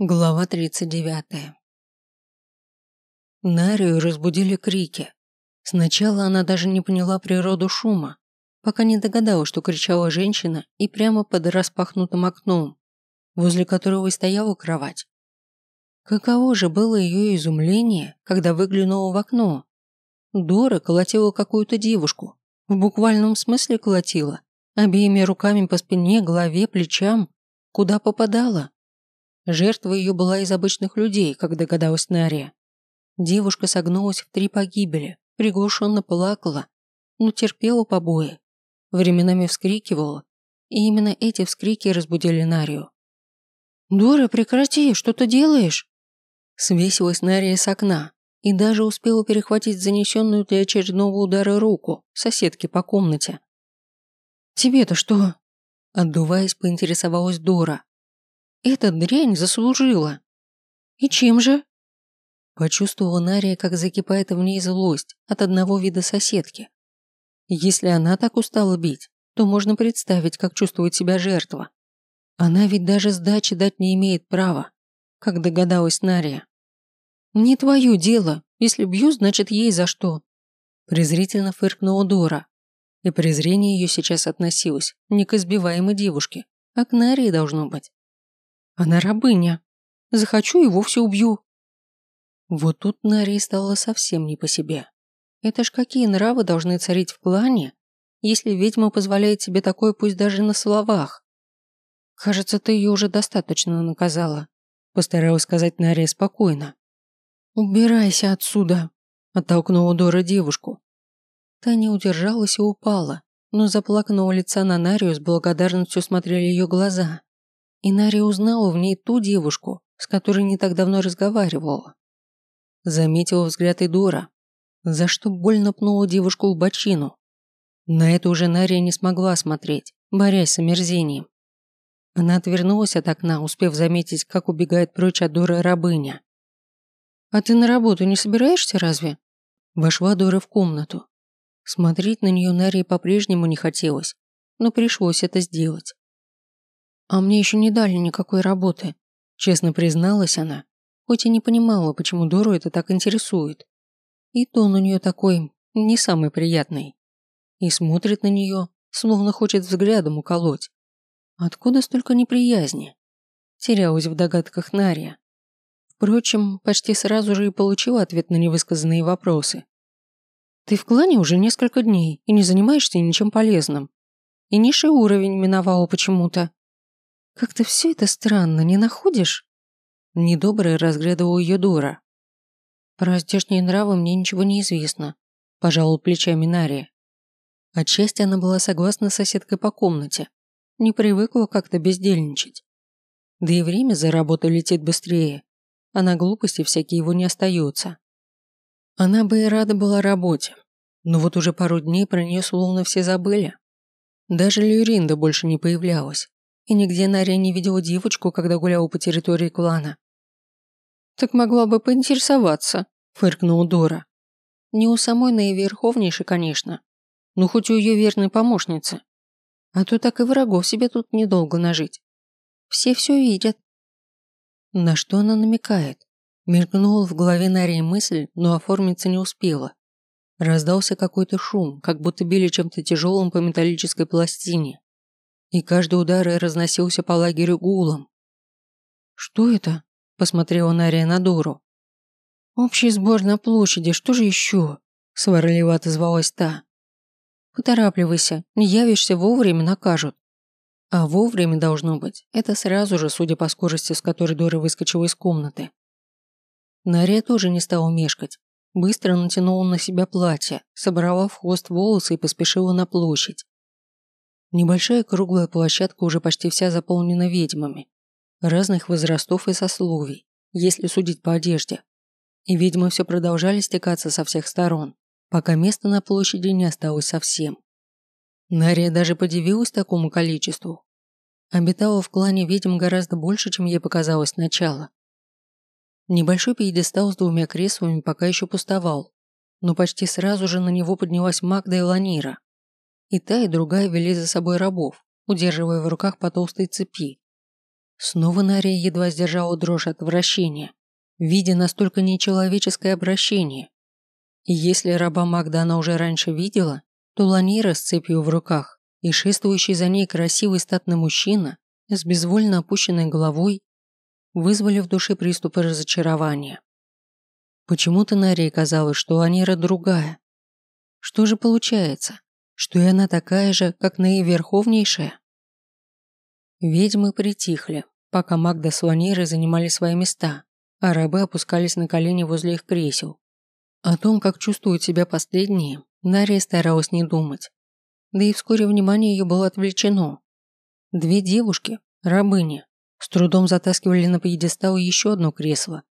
Глава 39. Нарию разбудили крики. Сначала она даже не поняла природу шума, пока не догадалась, что кричала женщина и прямо под распахнутым окном, возле которого и стояла кровать. Каково же было ее изумление, когда выглянула в окно. Дора колотила какую-то девушку, в буквальном смысле колотила, обеими руками по спине, голове, плечам, куда попадала. Жертва ее была из обычных людей, как догадалась Нария. Девушка согнулась в три погибели, приглушенно плакала, но терпела побои. Временами вскрикивала, и именно эти вскрики разбудили Нарию. «Дора, прекрати, что ты делаешь?» Свесилась Нария с окна и даже успела перехватить занесенную для очередного удара руку соседки по комнате. «Тебе-то что?» Отдуваясь, поинтересовалась Дора, эта дрянь заслужила. И чем же? Почувствовала Нария, как закипает в ней злость от одного вида соседки. Если она так устала бить, то можно представить, как чувствует себя жертва. Она ведь даже сдачи дать не имеет права, как догадалась Нария. «Не твое дело. Если бью, значит ей за что». Презрительно фыркнула Дора. И презрение ее сейчас относилось не к избиваемой девушке, а к Нарии должно быть. Она рабыня. Захочу и вовсе убью. Вот тут Нари стало совсем не по себе. Это ж какие нравы должны царить в клане, если ведьма позволяет себе такое пусть даже на словах. Кажется, ты ее уже достаточно наказала. Постаралась сказать Нари спокойно. «Убирайся отсюда!» – оттолкнула Дора девушку. Та не удержалась и упала, но заплаканного лица на Нарию с благодарностью смотрели ее глаза. И Нари узнала в ней ту девушку, с которой не так давно разговаривала. Заметила взгляд Идора, за что больно пнула девушку в бочину. На это уже Нария не смогла смотреть, борясь с омерзением. Она отвернулась от окна, успев заметить, как убегает прочь от Дора рабыня. «А ты на работу не собираешься разве?» Вошла Дора в комнату. Смотреть на нее Нарии по-прежнему не хотелось, но пришлось это сделать. А мне еще не дали никакой работы, честно призналась она, хоть и не понимала, почему Дору это так интересует. И тон у нее такой, не самый приятный. И смотрит на нее, словно хочет взглядом уколоть. Откуда столько неприязни? Терялась в догадках Нария. Впрочем, почти сразу же и получила ответ на невысказанные вопросы. Ты в клане уже несколько дней и не занимаешься ничем полезным. И низший уровень миновала почему-то. Как-то все это странно, не находишь? Недобрый разглядывал ее Дора. Про здешние нравы мне ничего не известно, пожалуй, плечами Нария. Отчасти она была согласна с соседкой по комнате, не привыкла как-то бездельничать. Да и время за работу летит быстрее, а на глупости всякие его не остается. Она бы и рада была работе, но вот уже пару дней про нее словно все забыли. Даже Люринда больше не появлялась и нигде Наря не видела девочку, когда гуляла по территории клана. «Так могла бы поинтересоваться», – фыркнула Дора. «Не у самой наиверховнейшей, конечно, но хоть у ее верной помощницы. А то так и врагов себе тут недолго нажить. Все все видят». На что она намекает? Мелькнула в голове Нарии мысль, но оформиться не успела. Раздался какой-то шум, как будто били чем-то тяжелым по металлической пластине и каждый удар разносился по лагерю гулом. «Что это?» – посмотрела Нария на Дору. «Общий сбор на площади, что же еще?» – сварливо отозвалась та. «Поторапливайся, не явишься вовремя, накажут». А вовремя должно быть, это сразу же, судя по скорости, с которой Дора выскочила из комнаты. Нария тоже не стала мешкать. Быстро натянула на себя платье, собрала в хвост волосы и поспешила на площадь. Небольшая круглая площадка уже почти вся заполнена ведьмами. Разных возрастов и сословий, если судить по одежде. И ведьмы все продолжали стекаться со всех сторон, пока места на площади не осталось совсем. Нария даже подивилась такому количеству. Обитала в клане ведьм гораздо больше, чем ей показалось сначала. Небольшой пьедестал с двумя креслами пока еще пустовал, но почти сразу же на него поднялась Магда и Ланира. И та, и другая вели за собой рабов, удерживая в руках по толстой цепи. Снова Нария едва сдержала дрожь отвращения, видя настолько нечеловеческое обращение. И если раба Магда она уже раньше видела, то Ланира с цепью в руках и шествующий за ней красивый статный мужчина с безвольно опущенной головой вызвали в душе приступы разочарования. Почему-то Нарии казалось, что Анира другая. Что же получается? Что и она такая же, как наиверховнейшая? Ведьмы притихли, пока Магда с Ланирой занимали свои места, а рабы опускались на колени возле их кресел. О том, как чувствуют себя последние, Нария старалась не думать. Да и вскоре внимание ее было отвлечено. Две девушки, рабыни, с трудом затаскивали на пьедестал еще одно кресло.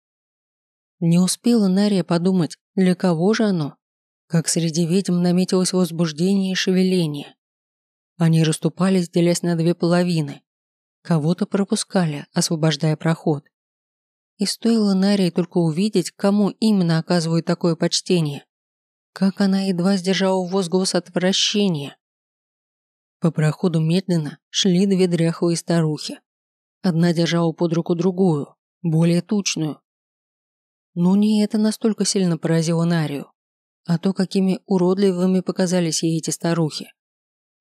Не успела Нария подумать, для кого же оно, как среди ведьм наметилось возбуждение и шевеление. Они расступались, делясь на две половины. Кого-то пропускали, освобождая проход. И стоило Нарии только увидеть, кому именно оказывают такое почтение, как она едва сдержала возглас отвращения. По проходу медленно шли две дряхлые старухи. Одна держала под руку другую, более тучную. Но не это настолько сильно поразило Нарию, а то, какими уродливыми показались ей эти старухи.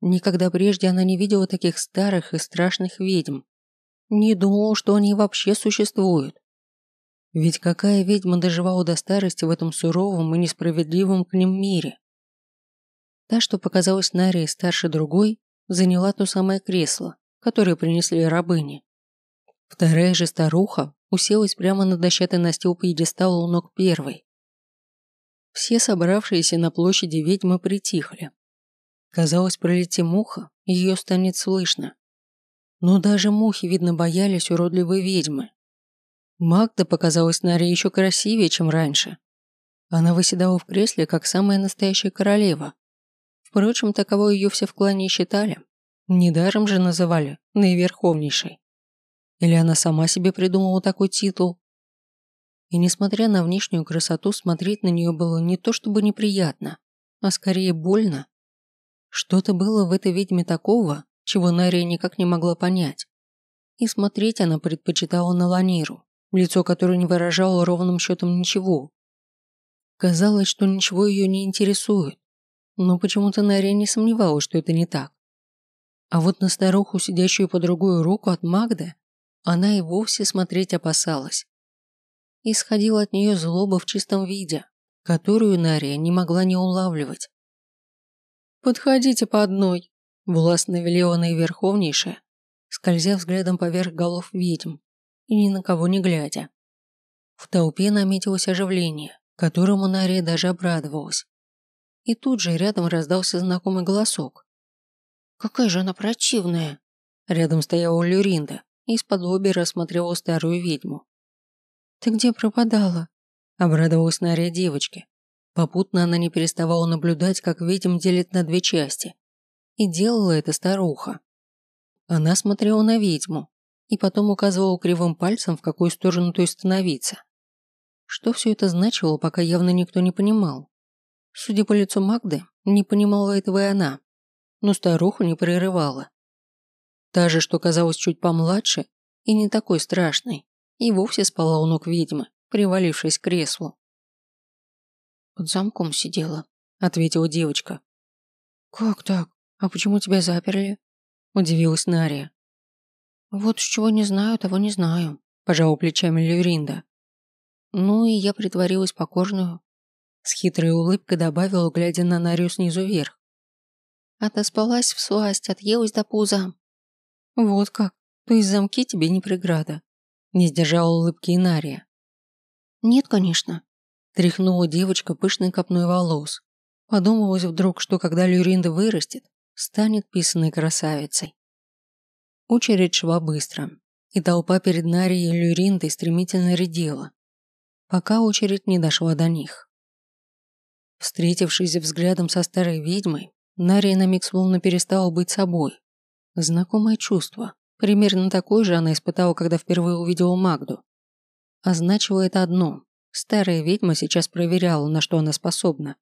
Никогда прежде она не видела таких старых и страшных ведьм. Не думала, что они вообще существуют. Ведь какая ведьма доживала до старости в этом суровом и несправедливом к ним мире? Та, что показалась Нарии старше другой, заняла то самое кресло, которое принесли рабыни. Вторая же старуха уселась прямо на дощатый настил пьедестала у ног первой. Все собравшиеся на площади ведьмы притихли. Казалось, пролети муха, ее станет слышно. Но даже мухи, видно, боялись уродливой ведьмы, Магда показалась Наре еще красивее, чем раньше. Она выседала в кресле, как самая настоящая королева. Впрочем, таковой ее все в клане считали. Недаром же называли наиверховнейшей. Или она сама себе придумала такой титул? И несмотря на внешнюю красоту, смотреть на нее было не то чтобы неприятно, а скорее больно. Что-то было в этой ведьме такого, чего Нария никак не могла понять. И смотреть она предпочитала на Ланиру лицо которое не выражало ровным счетом ничего. Казалось, что ничего ее не интересует, но почему-то Нария не сомневалась, что это не так. А вот на старуху, сидящую по другую руку от Магды, она и вовсе смотреть опасалась. Исходила от нее злоба в чистом виде, которую Нария не могла не улавливать. «Подходите по одной», – властно велела наиверховнейшая, скользя взглядом поверх голов ведьм и ни на кого не глядя. В толпе наметилось оживление, которому Нария даже обрадовалась. И тут же рядом раздался знакомый голосок. «Какая же она противная!» Рядом стояла Люринда и из-под лоби рассмотрела старую ведьму. «Ты где пропадала?» Обрадовалась Нария девочке. Попутно она не переставала наблюдать, как ведьм делит на две части. И делала это старуха. Она смотрела на ведьму, и потом указывал кривым пальцем, в какую сторону той становиться. Что все это значило, пока явно никто не понимал. Судя по лицу Магды, не понимала этого и она, но старуху не прерывала. Та же, что казалась чуть помладше и не такой страшной, и вовсе спала у ног ведьмы, привалившись к креслу. «Под замком сидела», — ответила девочка. «Как так? А почему тебя заперли?» – удивилась Нария. «Вот с чего не знаю, того не знаю», – пожала плечами Люринда. Ну и я притворилась покорную. С хитрой улыбкой добавила, глядя на Нарию снизу вверх. Отоспалась в сласть, отъелась до пуза. Вот как, то есть замки тебе не преграда. Не сдержала улыбки и Нария. Нет, конечно. Тряхнула девочка пышной копной волос. Подумалось вдруг, что когда Люринда вырастет, станет писаной красавицей. Очередь шла быстро, и толпа перед Нарией и Люриндой стремительно редела, пока очередь не дошла до них. Встретившись взглядом со старой ведьмой, Нария на миг словно перестала быть собой. Знакомое чувство. Примерно такое же она испытала, когда впервые увидела Магду. А значило это одно. Старая ведьма сейчас проверяла, на что она способна.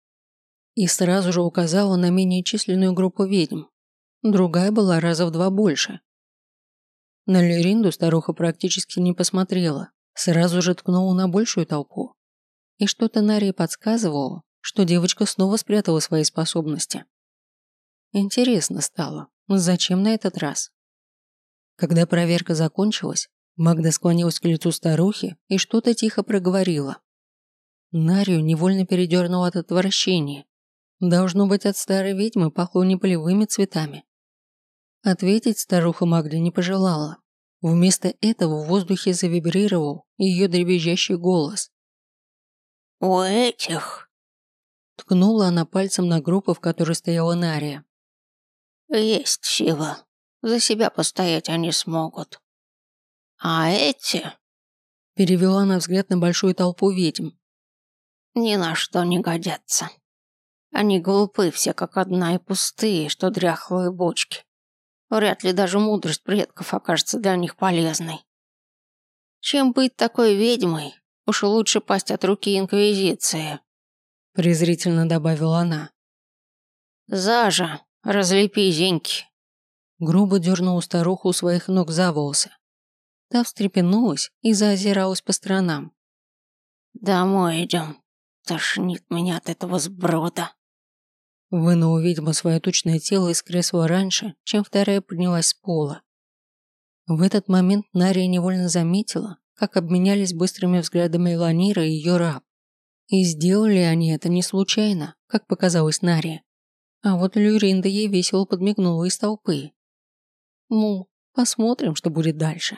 И сразу же указала на менее численную группу ведьм. Другая была раза в два больше. На Леринду старуха практически не посмотрела, сразу же ткнула на большую толпу. И что-то Нарии подсказывало, что девочка снова спрятала свои способности. Интересно стало, зачем на этот раз? Когда проверка закончилась, Магда склонилась к лицу старухи и что-то тихо проговорила. Нарию невольно передернула от отвращения. Должно быть, от старой ведьмы пахло не полевыми цветами. Ответить старуха Магда не пожелала. Вместо этого в воздухе завибрировал ее дребезжащий голос. «У этих...» Ткнула она пальцем на группу, в которой стояла Нария. «Есть сила. За себя постоять они смогут. А эти...» Перевела она взгляд на большую толпу ведьм. «Ни на что не годятся. Они глупы все как одна и пустые, что дряхлые бочки. Вряд ли даже мудрость предков окажется для них полезной. Чем быть такой ведьмой, уж лучше пасть от руки Инквизиции», презрительно добавила она. «Зажа, разлепи зеньки». Грубо дернула старуху у своих ног за волосы. Та встрепенулась и заозиралась по сторонам. «Домой идем. Тошнит меня от этого сброда». Вынула ведьма свое тучное тело из кресла раньше, чем вторая поднялась с пола. В этот момент Нария невольно заметила, как обменялись быстрыми взглядами Ланира и ее раб. И сделали они это не случайно, как показалось Нарии. А вот Люринда ей весело подмигнула из толпы. Мол, посмотрим, что будет дальше.